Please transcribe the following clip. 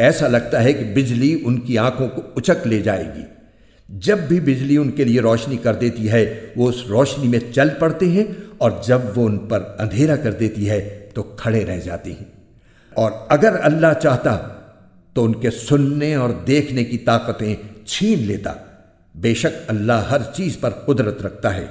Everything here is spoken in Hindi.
ऐसा लगता है कि बिजली उनकी आँखों को उचक ले जाएगी। जब भी बिजली उनके लिए रोशनी कर देती है, वो उस रोशनी में चल पड़ते हैं और जब वो उन पर अंधेरा कर देती है तो खड़े रह जाते हैं। और अगर अल्लाह चाहता तो उनके सुनने और देखने की ताकतें छीन लेता। बेशक अल्लाह हर चीज़ पर कुदरत रखता है।